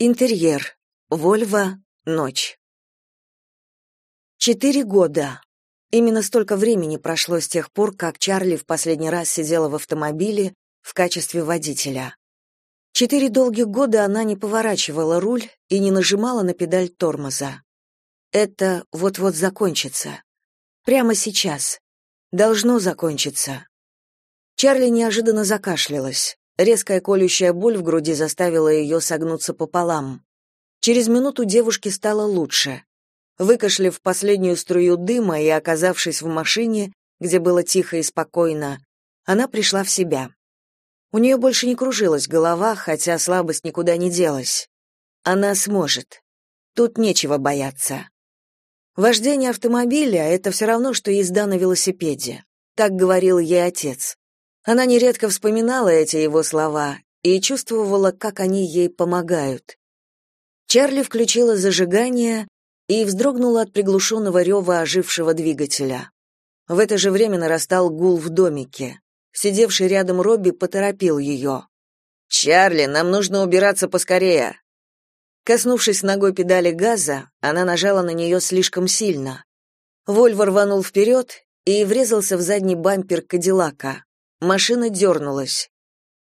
Интерьер. Вольво. Ночь. Четыре года. Именно столько времени прошло с тех пор, как Чарли в последний раз сидела в автомобиле в качестве водителя. Четыре долгих года она не поворачивала руль и не нажимала на педаль тормоза. Это вот-вот закончится. Прямо сейчас. Должно закончиться. Чарли неожиданно закашлялась. Резкая колющая боль в груди заставила ее согнуться пополам. Через минуту девушке стало лучше. Выкашлив последнюю струю дыма и оказавшись в машине, где было тихо и спокойно, она пришла в себя. У нее больше не кружилась голова, хотя слабость никуда не делась. Она сможет. Тут нечего бояться. Вождение автомобиля — это все равно, что езда на велосипеде. Так говорил ей отец. Она нередко вспоминала эти его слова и чувствовала, как они ей помогают. Чарли включила зажигание и вздрогнула от приглушенного рева ожившего двигателя. В это же время нарастал гул в домике. Сидевший рядом Робби поторопил ее. «Чарли, нам нужно убираться поскорее!» Коснувшись ногой педали газа, она нажала на нее слишком сильно. Вольво рванул вперед и врезался в задний бампер Кадиллака. Машина дернулась.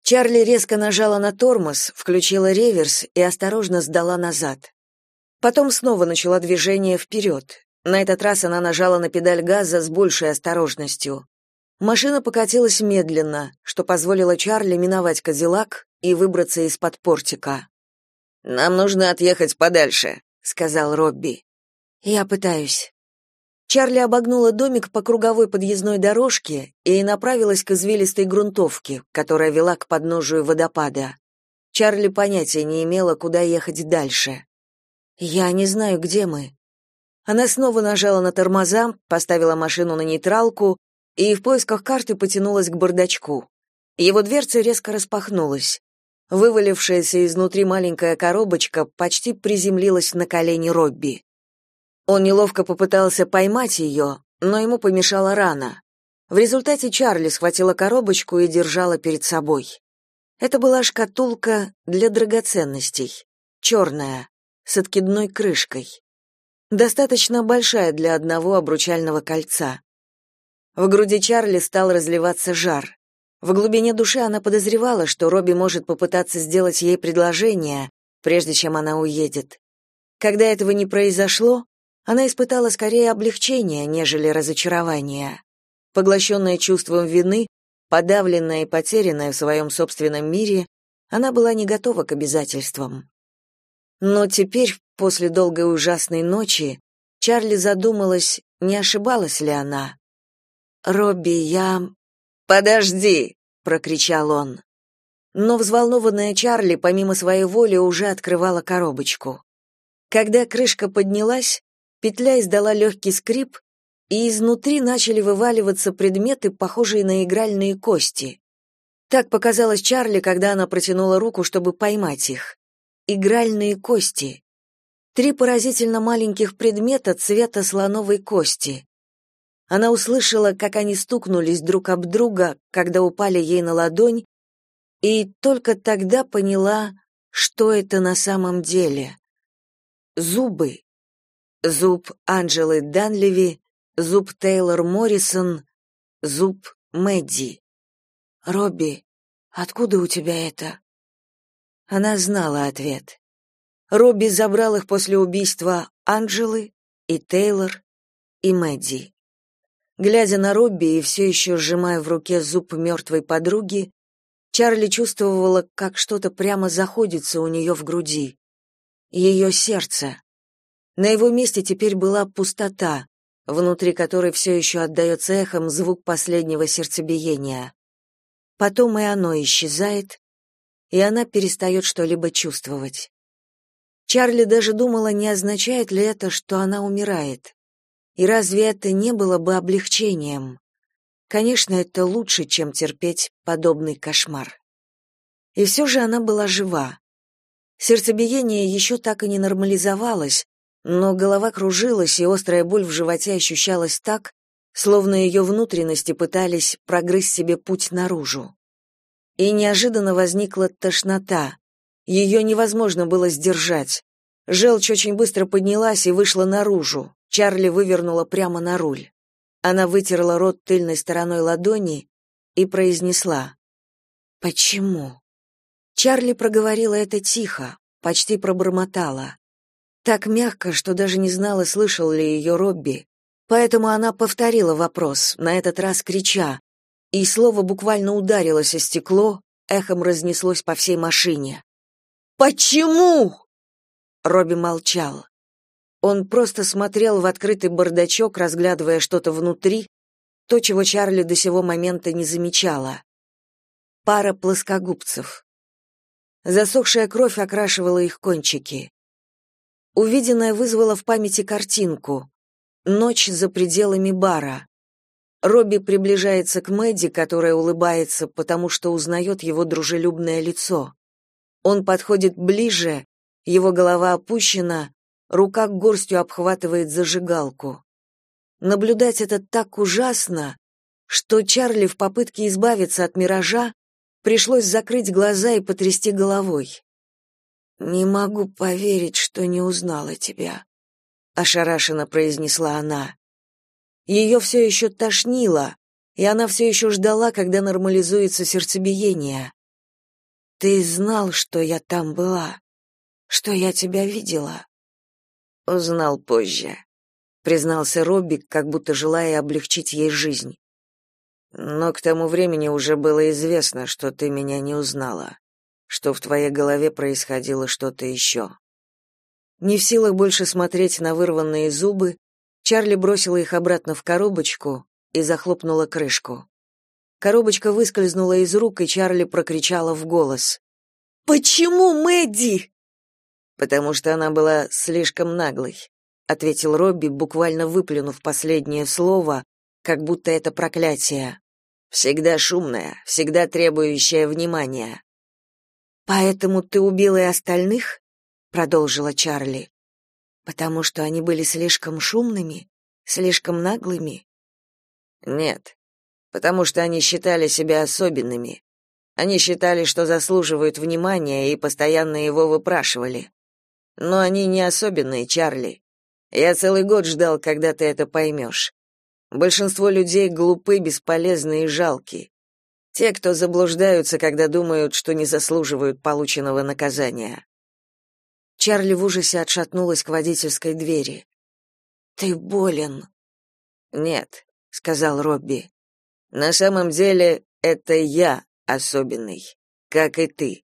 Чарли резко нажала на тормоз, включила реверс и осторожно сдала назад. Потом снова начала движение вперед. На этот раз она нажала на педаль газа с большей осторожностью. Машина покатилась медленно, что позволило Чарли миновать Кадиллак и выбраться из-под портика. «Нам нужно отъехать подальше», — сказал Робби. «Я пытаюсь». Чарли обогнула домик по круговой подъездной дорожке и направилась к извилистой грунтовке, которая вела к подножию водопада. Чарли понятия не имела, куда ехать дальше. «Я не знаю, где мы». Она снова нажала на тормоза, поставила машину на нейтралку и в поисках карты потянулась к бардачку. Его дверца резко распахнулась. Вывалившаяся изнутри маленькая коробочка почти приземлилась на колени Робби. Он неловко попытался поймать ее, но ему помешала рана. В результате Чарли схватила коробочку и держала перед собой. Это была шкатулка для драгоценностей, черная, с откидной крышкой. Достаточно большая для одного обручального кольца. В груди Чарли стал разливаться жар. В глубине души она подозревала, что Робби может попытаться сделать ей предложение, прежде чем она уедет. Когда этого не произошло, она испытала скорее облегчение, нежели разочарование. Поглощенная чувством вины, подавленная и потерянная в своем собственном мире, она была не готова к обязательствам. Но теперь, после долгой ужасной ночи, Чарли задумалась, не ошибалась ли она. «Робби, я...» «Подожди!» — прокричал он. Но взволнованная Чарли, помимо своей воли, уже открывала коробочку. Когда крышка поднялась, Петля издала легкий скрип, и изнутри начали вываливаться предметы, похожие на игральные кости. Так показалось Чарли, когда она протянула руку, чтобы поймать их. Игральные кости. Три поразительно маленьких предмета цвета слоновой кости. Она услышала, как они стукнулись друг об друга, когда упали ей на ладонь, и только тогда поняла, что это на самом деле. Зубы зуб Анджелы Данлеви, зуб Тейлор Моррисон, зуб Мэдди. «Робби, откуда у тебя это?» Она знала ответ. Робби забрал их после убийства Анджелы и Тейлор и Мэдди. Глядя на Робби и все еще сжимая в руке зуб мертвой подруги, Чарли чувствовала, как что-то прямо заходится у нее в груди. Ее сердце. На его месте теперь была пустота, внутри которой все еще отдается эхом звук последнего сердцебиения. Потом и оно исчезает, и она перестает что-либо чувствовать. Чарли даже думала, не означает ли это, что она умирает. И разве это не было бы облегчением? Конечно, это лучше, чем терпеть подобный кошмар. И все же она была жива. Сердцебиение еще так и не нормализовалось, но голова кружилась, и острая боль в животе ощущалась так, словно ее внутренности пытались прогрызть себе путь наружу. И неожиданно возникла тошнота, Ее невозможно было сдержать. Желчь очень быстро поднялась и вышла наружу. Чарли вывернула прямо на руль. Она вытерла рот тыльной стороной ладони и произнесла «Почему?». Чарли проговорила это тихо, почти пробормотала. Так мягко, что даже не знала, слышал ли ее Робби. Поэтому она повторила вопрос, на этот раз крича, и слово буквально ударилось о стекло, эхом разнеслось по всей машине. «Почему?» Робби молчал. Он просто смотрел в открытый бардачок, разглядывая что-то внутри, то, чего Чарли до сего момента не замечала. Пара плоскогубцев. Засохшая кровь окрашивала их кончики. Увиденное вызвало в памяти картинку. Ночь за пределами бара. Робби приближается к Мэдди, которая улыбается, потому что узнает его дружелюбное лицо. Он подходит ближе, его голова опущена, рука горстью обхватывает зажигалку. Наблюдать это так ужасно, что Чарли в попытке избавиться от миража пришлось закрыть глаза и потрясти головой. «Не могу поверить, что не узнала тебя», — ошарашенно произнесла она. Ее все еще тошнило, и она все еще ждала, когда нормализуется сердцебиение. Ты знал, что я там была, что я тебя видела. Узнал позже, признался Робби, как будто желая облегчить ей жизнь. Но к тому времени уже было известно, что ты меня не узнала, что в твоей голове происходило что-то еще. Не в силах больше смотреть на вырванные зубы, Чарли бросила их обратно в коробочку и захлопнула крышку. Коробочка выскользнула из рук, и Чарли прокричала в голос. «Почему Мэдди?» «Потому что она была слишком наглой», — ответил Робби, буквально выплюнув последнее слово, как будто это проклятие. «Всегда шумная, всегда требующая внимания». «Поэтому ты убила и остальных?» — продолжила Чарли. «Потому что они были слишком шумными, слишком наглыми?» «Нет, потому что они считали себя особенными. Они считали, что заслуживают внимания и постоянно его выпрашивали. Но они не особенные, Чарли. Я целый год ждал, когда ты это поймешь. Большинство людей глупы, бесполезны и жалки. Те, кто заблуждаются, когда думают, что не заслуживают полученного наказания. Чарли в ужасе отшатнулась к водительской двери. Ты болен. Нет, сказал Робби. На самом деле, это я особенный, как и ты.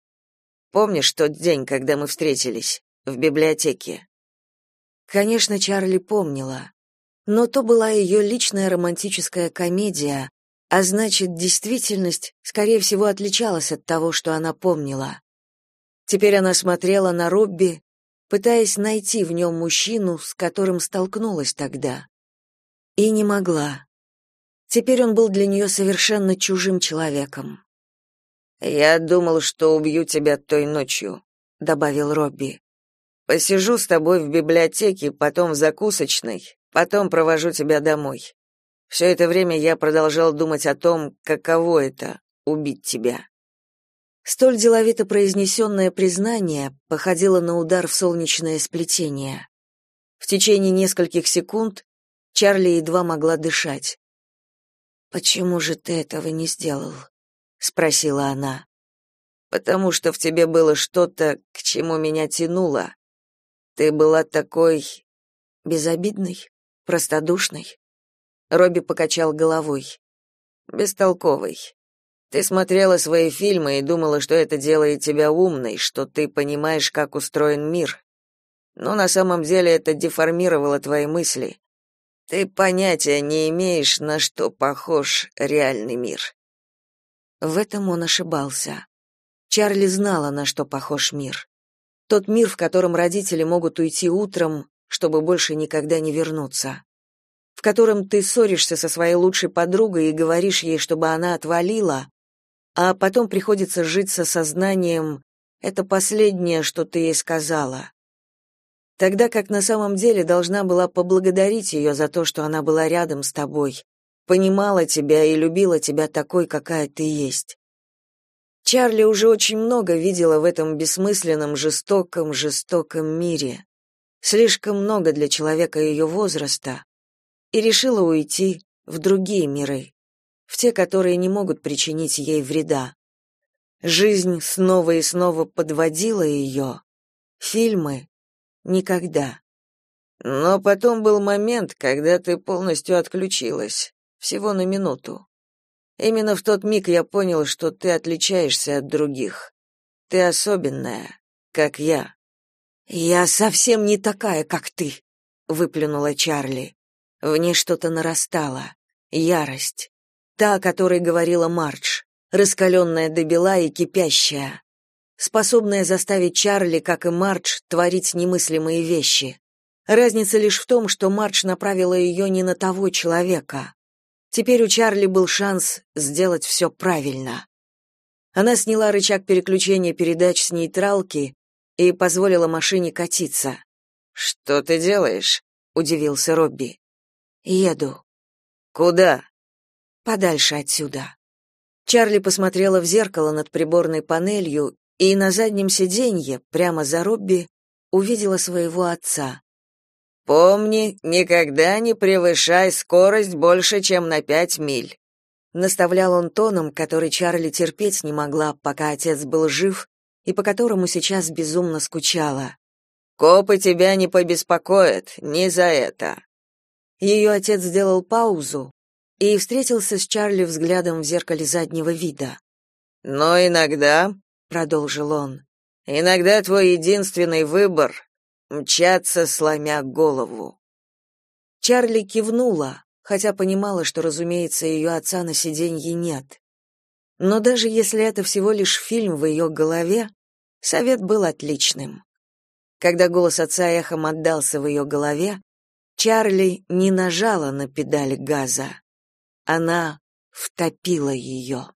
Помнишь тот день, когда мы встретились в библиотеке? Конечно, Чарли помнила. Но то была ее личная романтическая комедия, а значит, действительность, скорее всего, отличалась от того, что она помнила. Теперь она смотрела на Робби, пытаясь найти в нем мужчину, с которым столкнулась тогда. И не могла. Теперь он был для нее совершенно чужим человеком. Я думал, что убью тебя той ночью, добавил Робби. Посижу с тобой в библиотеке, потом в закусочной, потом провожу тебя домой. Все это время я продолжал думать о том, каково это убить тебя. Столь деловито произнесенное признание походило на удар в солнечное сплетение. В течение нескольких секунд Чарли едва могла дышать. Почему же ты этого не сделал? спросила она. Потому что в тебе было что-то, к чему меня тянуло. Ты была такой безобидной, простодушной. Робби покачал головой. Бестолковой. Ты смотрела свои фильмы и думала, что это делает тебя умной, что ты понимаешь, как устроен мир. Но на самом деле это деформировало твои мысли. Ты понятия не имеешь, на что похож реальный мир. В этом он ошибался. Чарли знала, на что похож мир. Тот мир, в котором родители могут уйти утром, чтобы больше никогда не вернуться. В котором ты ссоришься со своей лучшей подругой и говоришь ей, чтобы она отвалила, а потом приходится жить со сознанием «это последнее, что ты ей сказала» тогда как на самом деле должна была поблагодарить ее за то, что она была рядом с тобой, понимала тебя и любила тебя такой, какая ты есть. Чарли уже очень много видела в этом бессмысленном, жестоком, жестоком мире. Слишком много для человека ее возраста. И решила уйти в другие миры, в те, которые не могут причинить ей вреда. Жизнь снова и снова подводила ее. Фильмы — никогда. Но потом был момент, когда ты полностью отключилась, всего на минуту. Именно в тот миг я понял, что ты отличаешься от других. Ты особенная, как я. Я совсем не такая, как ты, выплюнула Чарли. В ней что-то нарастало, ярость, та, о которой говорила Мардж, раскаленная до бела и кипящая, способная заставить Чарли, как и Мардж, творить немыслимые вещи. Разница лишь в том, что Мардж направила ее не на того человека. Теперь у Чарли был шанс сделать все правильно. Она сняла рычаг переключения передач с нейтралки и позволила машине катиться. «Что ты делаешь?» — удивился Робби. «Еду». «Куда?» «Подальше отсюда». Чарли посмотрела в зеркало над приборной панелью и на заднем сиденье, прямо за Робби, увидела своего отца. Помни, никогда не превышай скорость больше, чем на пять миль. Наставлял он тоном, который Чарли терпеть не могла, пока отец был жив, и по которому сейчас безумно скучала. Копы тебя не побеспокоят, не за это. Ее отец сделал паузу и встретился с Чарли взглядом в зеркале заднего вида. Но иногда, продолжил он, иногда твой единственный выбор мчаться, сломя голову. Чарли кивнула, хотя понимала, что, разумеется, ее отца на сиденье нет. Но даже если это всего лишь фильм в ее голове, совет был отличным. Когда голос отца эхом отдался в ее голове, Чарли не нажала на педаль газа. Она втопила ее.